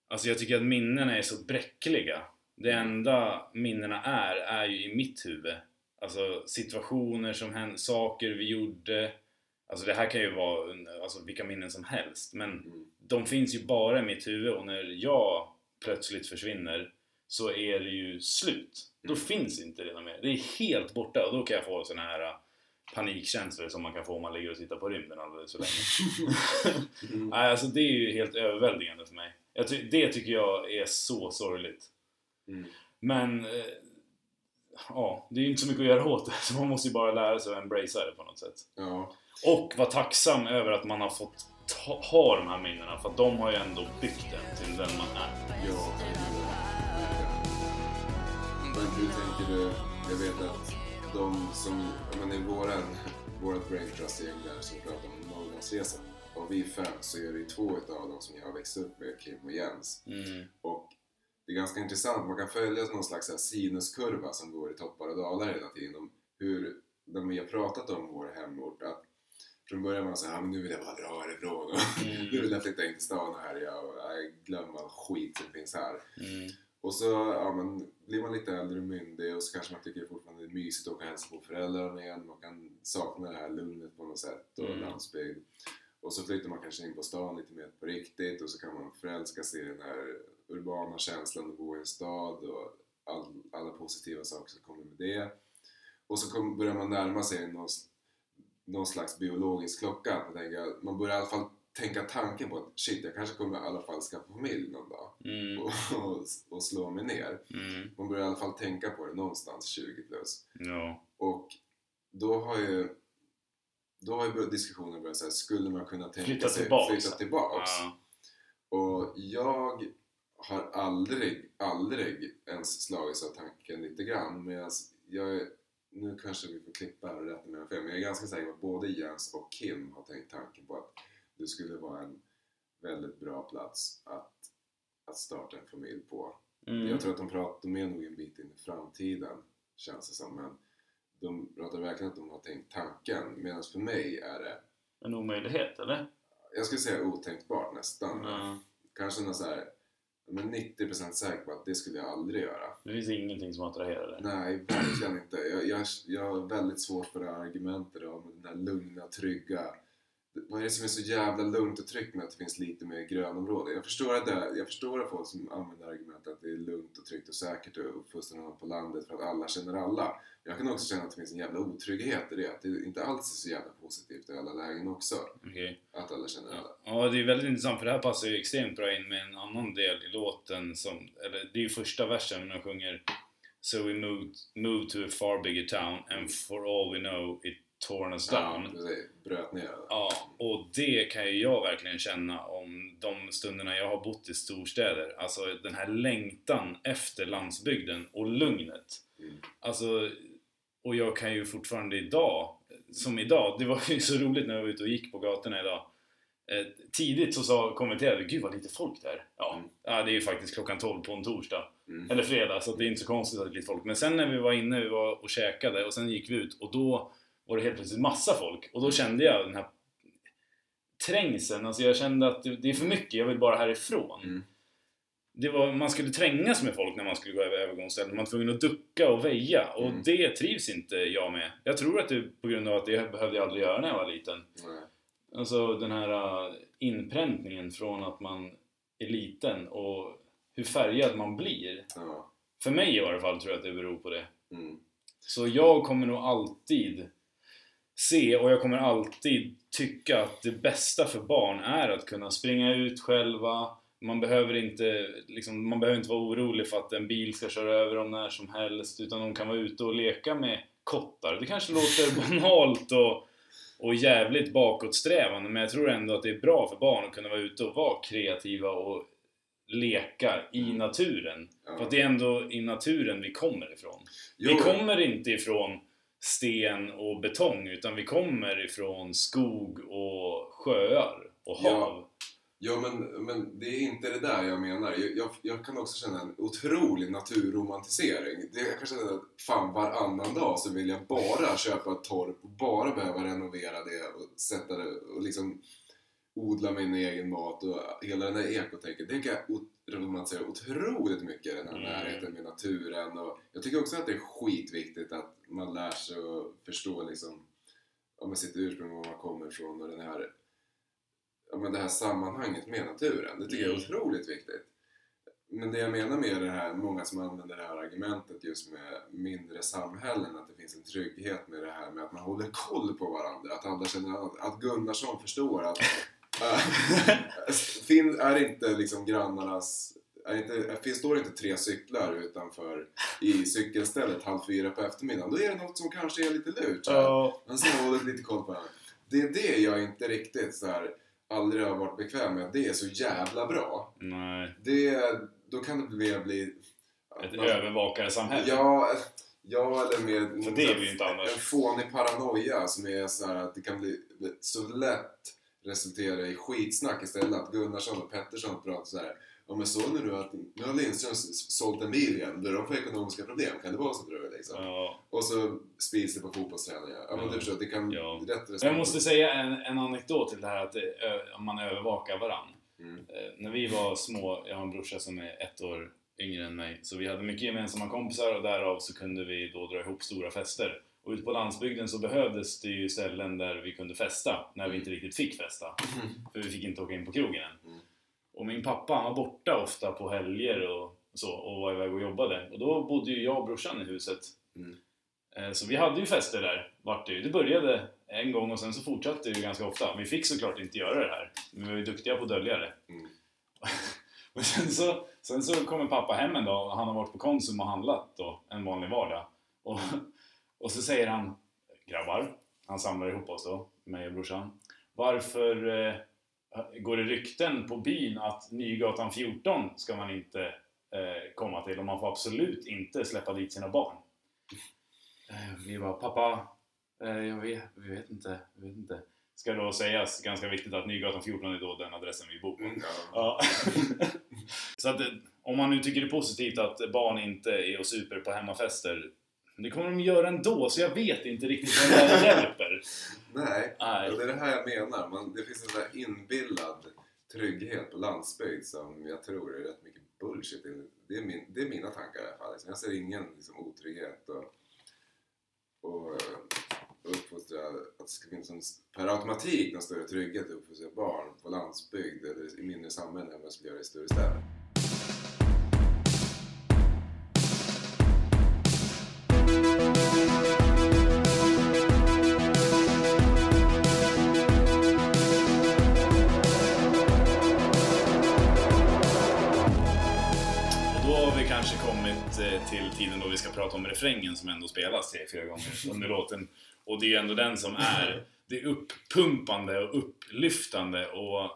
Alltså jag tycker att minnena är så bräckliga. Det enda minnena är, är ju i mitt huvud. Alltså situationer som hände, saker vi gjorde. Alltså det här kan ju vara alltså, vilka minnen som helst. Men Mm. de finns ju bara i mitt huvud och när jag plötsligt försvinner så är det ju slut. Då Mm. finns inte det mer. Det är helt borta och då kan jag få såna här äh, panikkänslor som man kan få om man ligger och tittar på rymden alldeles för länge. Mm. Nej, alltså det är ju helt överväldigande för mig. Ty- det tycker jag är så sorgligt. Mm. Men eh, ja, det är ju inte så mycket att göra åt det. Så man måste ju bara lära sig att embracea det på något sätt. Ja, Och vara tacksam över att man har fått ha de här minnena. För att de har ju ändå byggt en till den man är. ja. Men hur tänker du? Jag vet att de som, men i våran, vårat Brain Trust-gäng där som pratar om Norrlandsresan. Och vi fem så är det ju två utav dem som jag har växt upp med, Kim och Jens. Mm. Och det är ganska intressant, man kan följa någon slags här sinuskurva som går i toppar och dalar hela tiden. Om hur, när vi har pratat om vår hemort, att från början var man såhär, ah, men nu vill jag bara dra härifrån och nu vill Mm. jag flytta in till stan härja och nej, glömma all skit som finns här. Mm. Och så ja, men, blir man lite äldre och myndig och så kanske man tycker det fortfarande är mysigt att åka och hälsa på föräldrarna igen. Man kan sakna det här lugnet på något sätt och Mm. landsbygd. Och så flyttar man kanske in på stan lite mer på riktigt och så kan man förälska sig i den här urbana känslan att bo i en stad och all, alla positiva saker som kommer med det. Och så kom, börjar man närma sig någon, någon slags biologisk klocka. Man, tänker, man börjar i alla fall tänka tanken på att shit, jag kanske kommer i alla fall skaffa familj någon dag Mm. och, och, och slå mig ner. Mm. Man börjar i alla fall tänka på det någonstans 20 plus. Ja. Och då har ju då har ju diskussionen börjat säga, skulle man kunna tänka Flytta sig tillbaks. flytta tillbaks? Ja. Och jag har aldrig, aldrig ens slagits av tanken lite grann. Medan jag, är- nu kanske vi får klippa här och rätta mig om fel, men jag är ganska säker på att både Jens och Kim har tänkt tanken på att det skulle vara en väldigt bra plats att, att starta en familj på. Mm. Jag tror att de, pratar, de är nog en bit in i framtiden, känns det som. Men de pratar verkligen att de har tänkt tanken. Medan för mig är det, En omöjlighet, eller? jag skulle säga otänkbart nästan. Ja. Kanske någon så här, men 90% säker på att det skulle jag aldrig göra. Det finns ingenting som attraherar dig. Nej, verkligen inte. Jag, jag, jag har väldigt svårt för det här argumentet om den där lugna, trygga. Vad är det som är så jävla lugnt och tryggt med att det finns lite mer grönområden? Jag förstår att, det, jag förstår att folk som använder argumentet att det är lugnt och tryggt och säkert och uppfostrar någon på landet för att alla känner alla. Jag kan också känna att det finns en jävla otrygghet i det. Att det inte alls är så jävla positivt i alla lägen också. Okej. Att alla känner alla. Ja, det är väldigt intressant för det här passar ju extremt bra in med en annan del i låten som, eller det är ju första versen när de sjunger So we moved, moved to a far bigger town and for all we know it torn us down. Ja. Bröt ner. Ja, och det kan ju jag verkligen känna om de stunderna jag har bott i storstäder. Alltså den här längtan efter landsbygden och lugnet. Mm. Alltså, och jag kan ju fortfarande idag, som idag, det var ju så roligt när jag var ute och gick på gatorna idag. Eh, tidigt så sa, kommenterade gud vad lite folk där. Ja, Mm. ja, det är ju faktiskt klockan 12 på en torsdag. Mm. Eller fredag, så det är inte så konstigt att det är lite folk. Men sen när vi var inne, vi var och käkade och sen gick vi ut och då var det helt plötsligt massa folk. Och då kände jag den här trängseln, alltså jag kände att det, är för mycket, jag vill bara härifrån. Mm. Det var, man skulle trängas med folk när man skulle gå över övergångsställen. Man var tvungen att ducka och väja. Och Mm. det trivs inte jag med. Jag tror att det är på grund av att det behövde jag aldrig göra när jag var liten. Nej. Alltså den här äh, inpräntningen från att man är liten och hur färgad man blir. För mig i varje fall tror jag att det beror på det. Mm. Så jag kommer nog alltid se och jag kommer alltid tycka att det bästa för barn är att kunna springa ut själva. Man behöver inte, liksom, man behöver inte vara orolig för att en bil ska köra över dem när som helst utan de kan vara ute och leka med kottar. Det kanske låter banalt och, och jävligt bakåtsträvande men jag tror ändå att det är bra för barn att kunna vara ute och vara kreativa och leka i naturen. Ja. För att det är ändå i naturen vi kommer ifrån. Jo, Vi kommer inte ifrån sten och betong utan vi kommer ifrån skog och sjöar och Ja. hav. Ja, men, men det är inte det där jag menar. Jag, jag, jag kan också känna en otrolig naturromantisering. Det, jag kan känna att fan varannan dag så vill jag bara köpa ett torp och bara behöva renovera det och sätta det och liksom odla min egen mat och hela den där ekotänket. Det kan jag romantisera otroligt mycket, den här Mm. närheten med naturen. Och jag tycker också att det är skitviktigt att man lär sig att förstå liksom, ja, men sitt ursprung, var man kommer ifrån och den här ja, men det här sammanhanget med naturen. Det tycker jag är Mm. otroligt viktigt. Men det jag menar med det här, många som använder det här argumentet just med mindre samhällen, att det finns en trygghet med det här med att man håller koll på varandra, att alla känner att, Gunnarsson förstår att äh, är inte liksom grannarnas är inte, finns, står inte tre cyklar utanför i cykelstället halv fyra på eftermiddagen, då är det något som kanske är lite lurt. Ja. Man ska hålla lite koll på varandra. Det är det jag inte riktigt så här, aldrig har varit bekväm med, det är så jävla bra. Nej, Det, då kan det bli... bli ett man- övervakarsamhälle. Ja, ja, eller med För det är vi inte annars. en fånig paranoia som är så här att det kan bli så lätt resultera i skitsnack istället. Att Gunnarsson och Pettersson pratar så här. Ja men såg ni nu att nu har Lindström sålt en bil igen, då är de får ekonomiska problem. Kan det vara så tror du liksom? Ja. Och så sprids det på fotbollsträningar. Ja men Ja. du förstår, det kan Ja. rätt Jag måste säga en, en anekdot till det här att det, ö, man övervakar varann. Mm. Eh, när vi var små, jag har en brorsa som är ett år yngre än mig, så vi hade mycket gemensamma kompisar och därav så kunde vi då dra ihop stora fester. Och ute på landsbygden så behövdes det ju ställen där vi kunde festa, när vi inte riktigt fick festa. För vi fick inte åka in på krogen än. Mm. Och min pappa han var borta ofta på helger och så, och var iväg och jobbade. Och då bodde ju jag och brorsan i huset. Mm. Eh, Så vi hade ju fester där, vart det. Det började en gång och sen så fortsatte det ju ganska ofta. Vi fick såklart inte göra det här, men vi var ju duktiga på att dölja det. Mm. och sen så, sen så kommer pappa hem en dag och han har varit på Konsum och handlat då, en vanlig vardag. Och, och så säger han, grabbar, han samlar ihop oss då, mig och brorsan. Varför eh, går det rykten på byn att Nygatan 14 ska man inte eh, komma till och man får absolut inte släppa dit sina barn? Eh, vi bara, pappa, eh, jag vet, vi vet inte, vi vet inte. Ska då sägas, ganska viktigt, att Nygatan 14 är då den adressen vi bor på. Mm, ja. Ja. Så att eh, om man nu tycker det är positivt att barn inte är och super på hemmafester, det kommer de göra ändå, så jag vet inte riktigt vad det hjälper. Nej, Nej. och det är det här jag menar. Man, det finns en sån där inbillad trygghet på landsbygd som jag tror är rätt mycket bullshit. Det är, min, det är mina tankar i alla fall. Liksom, Jag ser ingen liksom, otrygghet och, och, och uppfostra, att det ska finnas en, per automatik en större trygghet att uppfostra barn på landsbygd eller i mindre samhällen än vad det skulle göra i större städer. Till tiden då vi ska prata om refrängen som ändå spelas tre, fyra gånger under låten. Och det är ju ändå den som är det är uppumpande och upplyftande och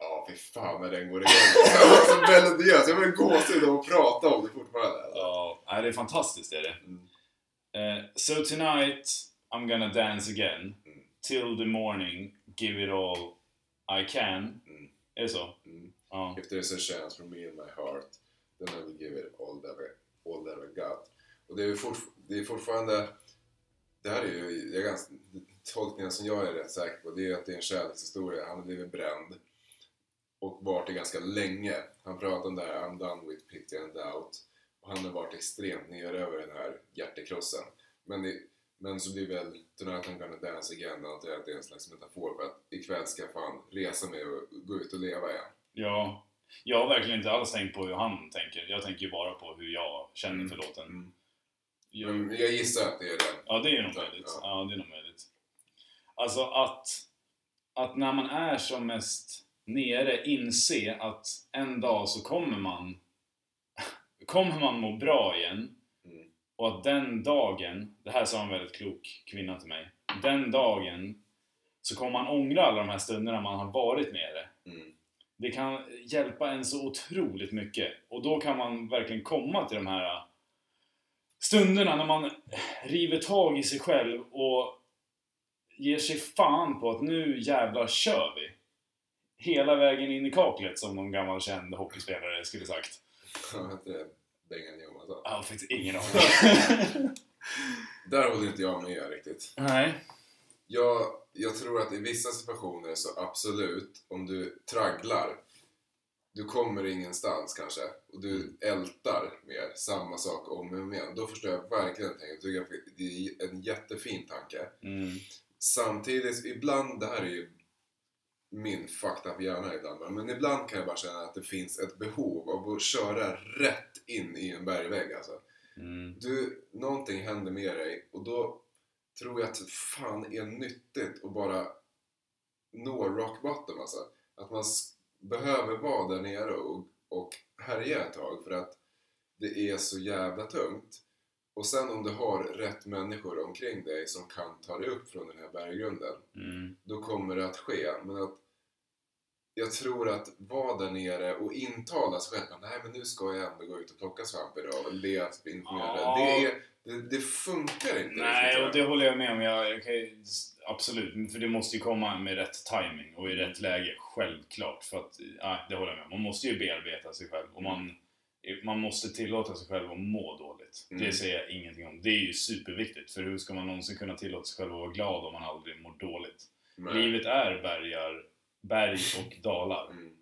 Ja, fy fan när den går igång. Jag var så melodiös. Jag vill gåshud av att prata om det fortfarande. Ja, det är fantastiskt är det. Mm. Eh, so tonight I'm gonna dance again Mm. till the morning, give it all I can. Mm. Är det så? Mm. Ja. If there's a chance for me in my heart then I will give it all that I, all that I got. Och det är, ju fortf- det är fortfarande... Det här är ju jag är ganska, tolkningen som jag är rätt säker på det är att det är en kärlekshistoria. Han har blivit bränd och varit det ganska länge. Han pratar om det här I'm done with pity and doubt. Och han har varit extremt nere över den här hjärtekrossen. Men, det, men så blir väl Tonight I'm gonna dance again antar jag att det är en slags metafor för att ikväll ska jag fan resa mig och gå ut och leva igen. ja. Jag har verkligen inte alls tänkt på hur han tänker. Jag tänker ju bara på hur jag känner för låten. Mm. Jag, jag gissar att det är det. Ja, det är nog möjligt. Ja, det är nog möjligt. Alltså att, att när man är som mest nere inse att en dag så kommer man kommer man må bra igen Mm. och att den dagen, det här sa en väldigt klok kvinna till mig, den dagen så kommer man ångra alla de här stunderna man har varit nere. Det kan hjälpa en så otroligt mycket och då kan man verkligen komma till de här stunderna när man river tag i sig själv och ger sig fan på att nu jävlar kör vi. Hela vägen in i kaklet som någon gammal känd hockeyspelare skulle sagt. Jag vet inte Bengan Johansson. Jag har faktiskt ingen aning. Där håller inte jag med riktigt. Nej. Jag, jag tror att i vissa situationer så absolut, om du tragglar, du kommer ingenstans kanske och du ältar mer samma sak om och om igen. Då förstår jag verkligen att det är en jättefin tanke. Mm. Samtidigt, ibland, det här är ju min fucked up hjärna ibland, men ibland kan jag bara känna att det finns ett behov av att köra rätt in i en bergvägg alltså. Mm. Du, någonting händer med dig och då tror jag att det fan är nyttigt att bara nå rock bottom alltså. Att man behöver vara där nere och, och härja ett tag för att det är så jävla tungt. Och sen om du har rätt människor omkring dig som kan ta dig upp från den här berggrunden, Mm. då kommer det att ske. Men att jag tror att vara där nere och intala sig själv nej men nu ska jag ändå gå ut och plocka svamp idag och le informera Ja. det, är, det, det funkar inte Nej, och det håller jag med om. Jag, ju- absolut, för det måste ju komma med rätt timing och i rätt läge. Självklart. För att, nej, det håller jag med om. Man måste ju bearbeta sig själv och man, man måste tillåta sig själv att må dåligt. Mm. Det säger jag ingenting om. Det är ju superviktigt. För hur ska man någonsin kunna tillåta sig själv att vara glad om man aldrig mår dåligt? Men- Livet är bergar, berg och dalar. Mm.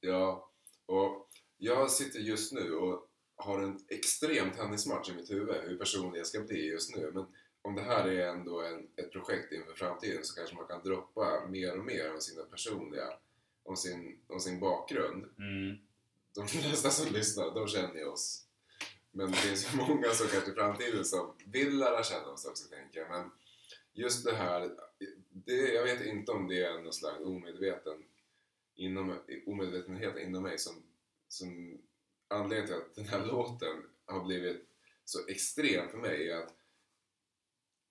Ja, och jag sitter just nu och har en extrem tennismatch i mitt huvud hur personlig jag ska bli just nu. Men om det här är ändå en, ett projekt inför framtiden så kanske man kan droppa mer och mer om sina personliga, om sin, om sin bakgrund. Mm. De flesta som lyssnar, de känner ju oss. Men det finns ju många som kanske i framtiden som vill lära känna oss också, tänker jag. Men just det här, det, jag vet inte om det är någon slags omedveten inom, omedvetenhet inom mig som, som anledningen till att den här låten har blivit så extrem för mig är att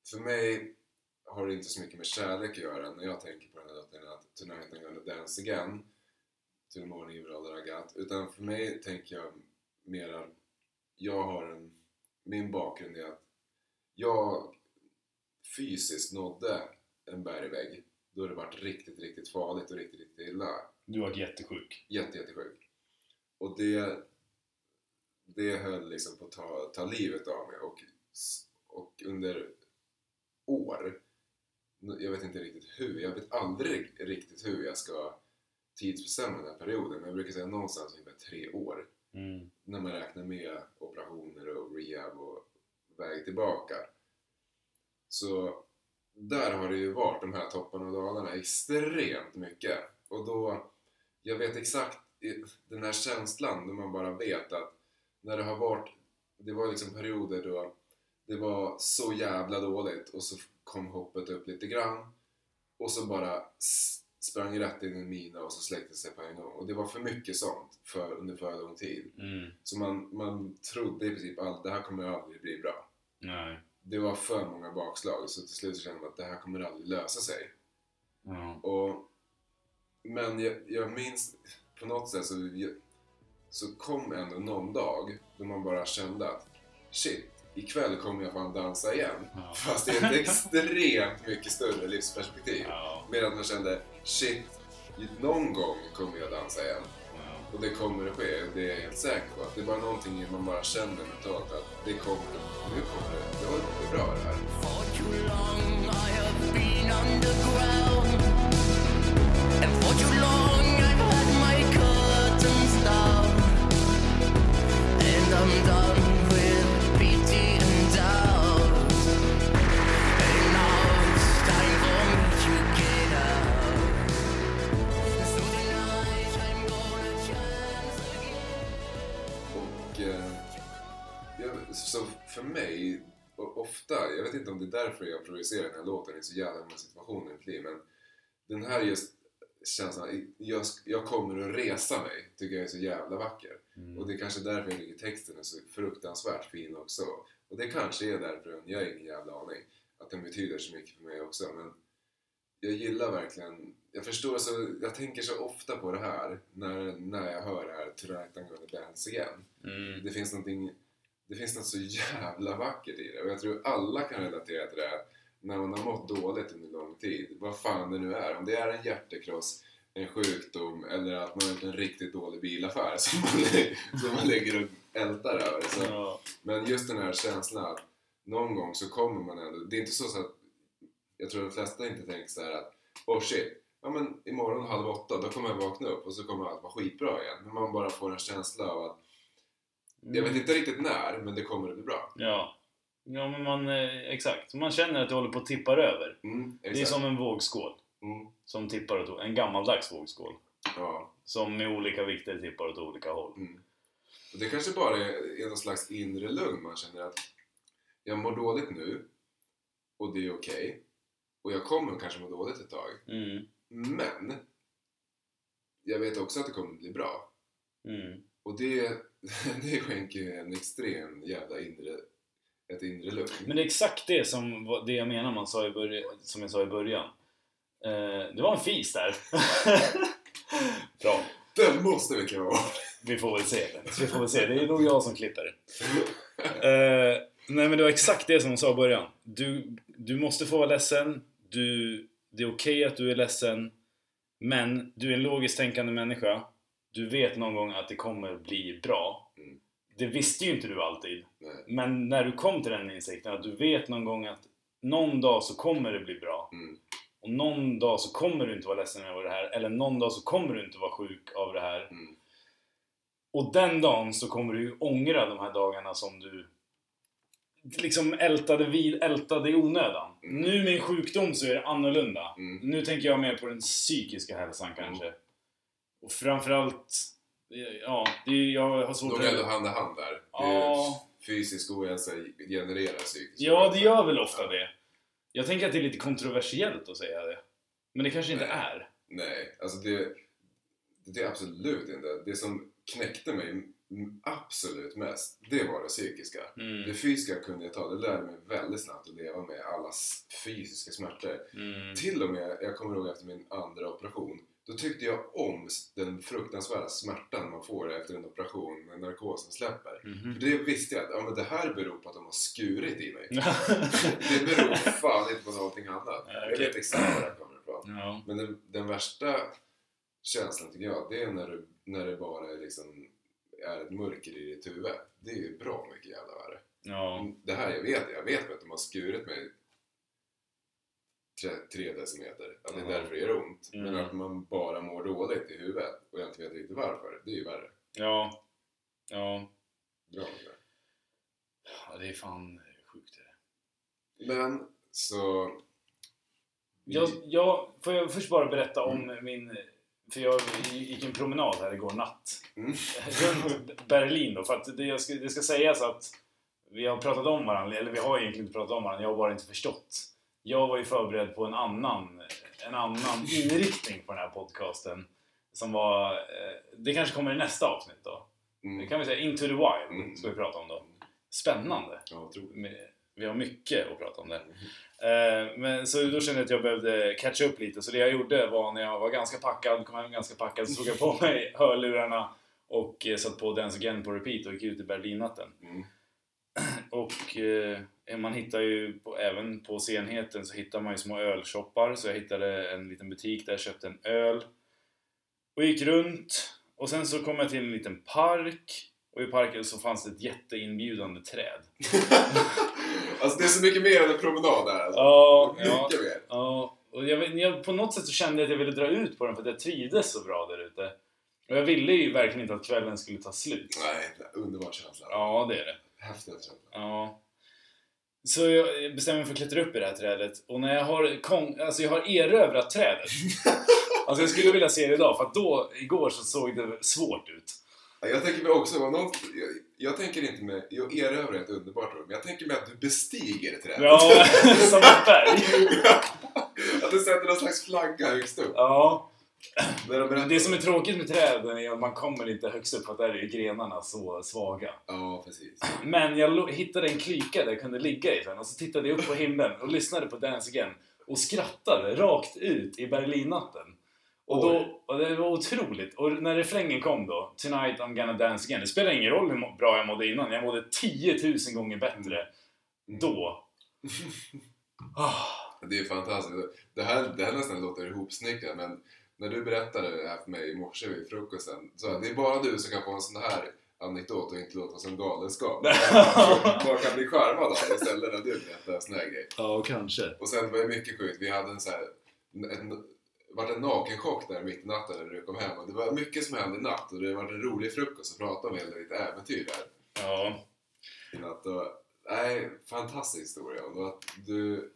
för mig har det inte så mycket med kärlek att göra när jag tänker på den här låten att Tonight I'm gonna dance again to the morning you I got utan för mig tänker jag mer att jag har en min bakgrund är att jag fysiskt nådde en bergvägg då det varit riktigt, riktigt farligt och riktigt, riktigt illa. Du varit jättesjuk. Jätte, jättesjuk. Och det, det höll liksom på att ta, ta livet av mig och, och under år, jag vet inte riktigt hur, jag vet aldrig riktigt hur jag ska tidsbestämma den här perioden, men jag brukar säga någonstans ungefär tre år Mm. när man räknar med operationer och rehab och väg tillbaka. Så där har det ju varit de här topparna och dalarna extremt mycket. Och då, jag vet exakt den här känslan när man bara vet att när det har varit, det var liksom perioder då det var så jävla dåligt och så kom hoppet upp lite grann och så bara sprang rätt in i en mina och så släckte sig på en gång. Och det var för mycket sånt för, under för lång tid. Mm. Så man, man trodde i princip att det här kommer aldrig bli bra. Nej. Det var för många bakslag så till slut så kände man att det här kommer aldrig lösa sig. Ja. Och, men jag, jag minns på något sätt så, så kom ändå någon dag då man bara kände att shit, ikväll kommer jag fan dansa igen. Ja. Fast i ett extremt mycket större livsperspektiv. Ja. Medan man kände shit, någon gång kommer jag dansa igen. Ja. Och det kommer att ske, det är jag helt säker på. Att det är bara någonting man bara känner mentalt att det kommer, nu kommer det, det var det bra det här. Mig, ofta, jag vet inte om det är därför jag projicerar den här låten i så jävla många situationer i mitt liv, men den här just känslan, jag, jag kommer att resa mig, tycker jag är så jävla vacker. Mm. Och det är kanske därför jag tycker texten är så fruktansvärt fin också. Och det kanske är därför, jag har ingen jävla aning, att den betyder så mycket för mig också. Men jag gillar verkligen, jag förstår så, jag tänker så ofta på det här när, när jag hör det här Tonight I'm gonna dance again. Mm. Det finns någonting, det finns något så jävla vackert i det. Och jag tror alla kan relatera till det här när man har mått dåligt under lång tid. Vad fan det nu är. Om det är en hjärtekross, en sjukdom eller att man har gjort en riktigt dålig bilaffär som man, som man ligger och ältar över. Så, Ja. men just den här känslan att någon gång så kommer man ändå... Det är inte så, att... Jag tror de flesta inte tänker så att oh shit, ja men imorgon halv åtta då kommer jag vakna upp och så kommer allt vara skitbra igen. Men man bara får en känsla av att jag vet inte riktigt när, men det kommer att bli bra. Ja. Ja, men man... eh, Exakt. Man känner att det håller på att tippa över. Mm, Det är som en vågskål. Mm, Som tippar åt... En gammaldags vågskål. ja. Som med olika vikter tippar åt olika håll. Mm. Och det kanske bara är, någon slags inre lugn. Man känner att jag mår dåligt nu och det är okej. Och jag kommer kanske må dåligt ett tag. Mm. Men jag vet också att det kommer bli bra. Mm. Och det, det skänker ju en extrem jävla inre, ett inre lugn. Men det är exakt det som det jag menar man sa i början, som jag sa i början. Eh, det var en fis där. Bra. Den måste vi av! Vi får väl se. Vi får väl se. Det är nog jag som klipper. Eh, nej men det var exakt det som hon sa i början. Du, du måste få vara ledsen. Du, det är okej att du är ledsen. Men du är en logiskt tänkande människa. Du vet någon gång att det kommer bli bra. Mm. Det visste ju inte du alltid. Nej. Men när du kom till den insikten att du vet någon gång att någon dag så kommer det bli bra. Mm. Och någon dag så kommer du inte vara ledsen över det här. Eller någon dag så kommer du inte vara sjuk av det här. Mm. Och den dagen så kommer du ju ångra de här dagarna som du liksom ältade, vid, ältade i onödan. Mm. Nu med sjukdom så är det annorlunda. Mm. Nu tänker jag mer på den psykiska hälsan kanske. Och framförallt, ja, det är, jag har svårt De är ändå hand i hand där. Ja. Fysisk ohälsa genererar psykisk Ja, det ohälsa. gör väl ofta det. Jag tänker att det är lite kontroversiellt att säga det. Men det kanske inte Nej. är. Nej, alltså det, det är absolut inte. Det som knäckte mig absolut mest, det var det psykiska. Mm. Det fysiska kunde jag ta, det lärde mig väldigt snabbt att leva med alla fysiska smärtor. Mm. Till och med, jag kommer ihåg efter min andra operation, då tyckte jag om den fruktansvärda smärtan man får efter en operation när narkosen släpper. Mhm. För det visste jag att ja, men det här beror på att de har skurit i mig. Det beror fan inte på någonting annat. Ja, Jag okej. vet exakt var det här kommer ifrån. ja. Men den, den värsta känslan tycker jag, det är när, du, när det bara är, liksom, är ett mörker i ditt huvud. Det är ju bra mycket jävla värre. ja. Det här jag vet, jag vet att de har skurit mig tre, decimeter. Att det är därför det gör ont. Men Mm. att man bara mår dåligt i huvudet och jag inte vet riktigt varför, det är ju värre. Ja. Ja. Bra mycket. Ja, det är fan sjukt det. Men så... Jag, jag, får jag först bara berätta om min... För jag gick en promenad här igår natt. Mm. Runt Berlin då. För att det, jag ska, det ska sägas att vi har pratat om varandra, eller vi har egentligen inte pratat om varandra, jag har bara inte förstått. Jag var ju förberedd på en annan, en annan inriktning på den här podcasten. Som var... eh, Det kanske kommer i nästa avsnitt då. Det Mm. kan vi säga Into the Wild Mm. ska vi prata om då. Spännande. Ja, Vi har mycket att prata om där. Eh, men, så då kände jag att jag behövde catcha upp lite. Så det jag gjorde var när jag var ganska packad, kom hem ganska packad, så tog jag på mig hörlurarna och eh, satt på Dance Again på repeat och gick ut i Berlinnatten. Mm. Och eh, man hittar ju, på, även på scenheten så hittar man ju små ölshoppar. Så jag hittade en liten butik där jag köpte en öl. Och gick runt. Och sen så kom jag till en liten park. Och i parken så fanns det ett jätteinbjudande träd. Alltså det är så mycket mer än en promenad där alltså. Ja, mycket ja. mer. Ja, och jag, jag, på något sätt så kände jag att jag ville dra ut på den för att jag trivdes så bra där ute. Och jag ville ju verkligen inte att kvällen skulle ta slut. Nej, underbar känsla. Ja, det är det. Häftig känsla. Ja. Så jag bestämmer mig för att klättra upp i det här trädet. Och när jag har, kon- alltså jag har erövrat trädet. Alltså jag skulle vilja se det idag, för att då, igår så såg det svårt ut. Ja, Jag tänker mig också, någon, jag, jag tänker inte med, jag erövrar ett underbart rum, men jag tänker mig att du bestiger ett träd. Ja, som ett berg. att du sätter någon slags flagga högst upp. Ja. Berättar- Det som är tråkigt med träden är att man kommer inte högst upp för att där är ju grenarna så svaga. Ja, precis. Men jag hittade en klyka där jag kunde ligga i sen och så tittade jag upp på himlen och lyssnade på Dance Again och skrattade rakt ut i Berlinnatten. Och, då, och det var otroligt. Och när refrängen kom då, Tonight I'm gonna dance again. Det spelar ingen roll hur bra jag mådde innan. Jag mådde 10 000 gånger bättre då. Ah, Det är fantastiskt. Det här, det här nästan låter ihopsnickrat, men när du berättade det här för mig i morse vid frukosten, så att det är bara du som kan få en sån här anekdot och inte låta som galenskap. Man kan bli charmad av istället när du berättar såna här grejer. ja, kanske. Och sen var det mycket sjukt, vi hade en så här, en, vart en nakenchock där mitt i natten när du kom hem och det var mycket som hände i natt och det var en rolig frukost och prata om hela ditt äventyr där Ja. i natt. Och, nej, fantastisk historia och att du,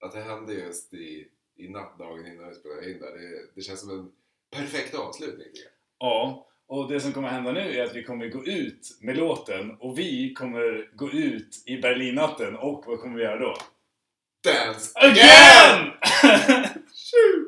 att det hände just i, i natt dagen innan vi spelade in där, det, det känns som en perfekt avslutning tycker jag. Ja, och det som kommer hända nu är att vi kommer gå ut med låten och vi kommer gå ut i Berlinnatten och vad kommer vi göra då? Dance Again! Shoot!